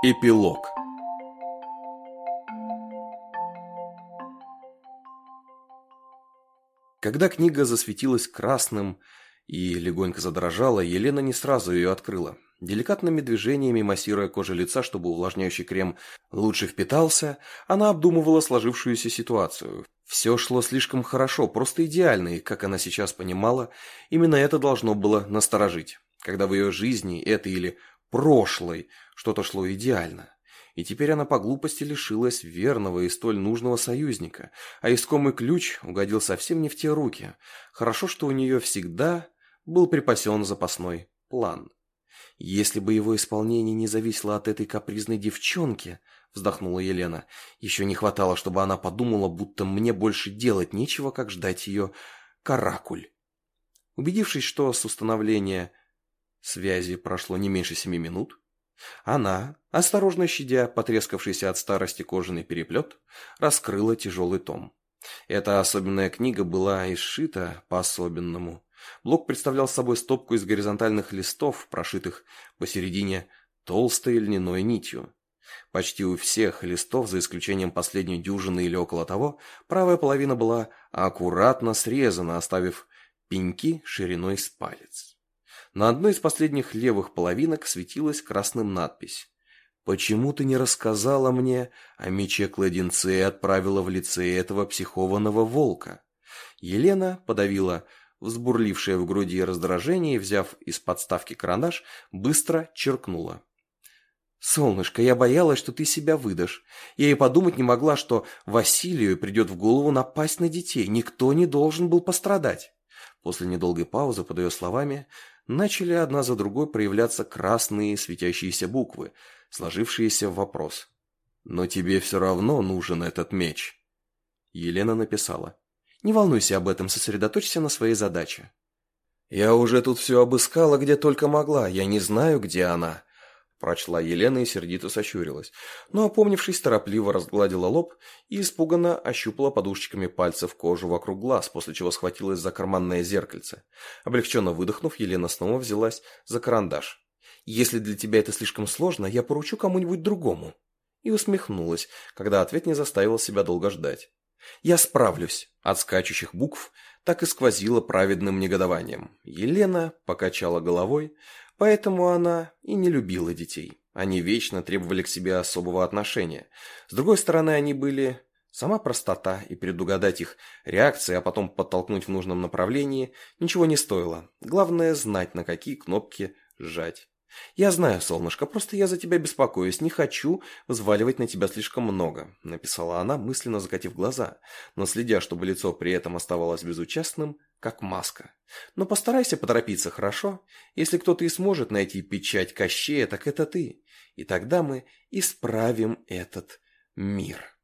Эпилог Когда книга засветилась красным и легонько задрожала, Елена не сразу ее открыла. Деликатными движениями, массируя кожу лица, чтобы увлажняющий крем лучше впитался, она обдумывала сложившуюся ситуацию. Все шло слишком хорошо, просто идеально, и, как она сейчас понимала, именно это должно было насторожить. Когда в ее жизни, это или прошлой, что-то шло идеально. И теперь она по глупости лишилась верного и столь нужного союзника, а искомый ключ угодил совсем не в те руки. Хорошо, что у нее всегда был припасен запасной план. «Если бы его исполнение не зависело от этой капризной девчонки», — вздохнула Елена, — «еще не хватало, чтобы она подумала, будто мне больше делать нечего, как ждать ее каракуль». Убедившись, что с установления связи прошло не меньше семи минут, она, осторожно щадя потрескавшийся от старости кожаный переплет, раскрыла тяжелый том. Эта особенная книга была изшита по-особенному. Блок представлял собой стопку из горизонтальных листов, прошитых посередине толстой льняной нитью. Почти у всех листов, за исключением последней дюжины или около того, правая половина была аккуратно срезана, оставив пеньки шириной с палец. На одной из последних левых половинок светилась красным надпись. «Почему ты не рассказала мне о мече кладенце и отправила в лице этого психованного волка?» Елена подавила взбурлившее в груди раздражение взяв из подставки карандаш, быстро черкнула. «Солнышко, я боялась, что ты себя выдашь. Я и подумать не могла, что Василию придет в голову напасть на детей. Никто не должен был пострадать». После недолгой паузы под ее словами начали одна за другой проявляться красные светящиеся буквы, сложившиеся в вопрос. «Но тебе все равно нужен этот меч». Елена написала. «Не волнуйся об этом, сосредоточься на своей задаче». «Я уже тут все обыскала, где только могла. Я не знаю, где она. Прочла Елена и сердито сощурилась, но, опомнившись, торопливо разгладила лоб и испуганно ощупала подушечками пальцев кожу вокруг глаз, после чего схватилась за карманное зеркальце. Облегченно выдохнув, Елена снова взялась за карандаш. «Если для тебя это слишком сложно, я поручу кому-нибудь другому». И усмехнулась, когда ответ не заставил себя долго ждать. «Я справлюсь». От скачущих букв так и сквозило праведным негодованием. Елена покачала головой, Поэтому она и не любила детей. Они вечно требовали к себе особого отношения. С другой стороны, они были сама простота, и предугадать их реакции, а потом подтолкнуть в нужном направлении, ничего не стоило. Главное знать, на какие кнопки сжать. «Я знаю, солнышко, просто я за тебя беспокоюсь, не хочу взваливать на тебя слишком много», — написала она, мысленно закатив глаза, но следя, чтобы лицо при этом оставалось безучастным, как маска. «Но постарайся поторопиться, хорошо? Если кто-то и сможет найти печать Кощея, так это ты, и тогда мы исправим этот мир».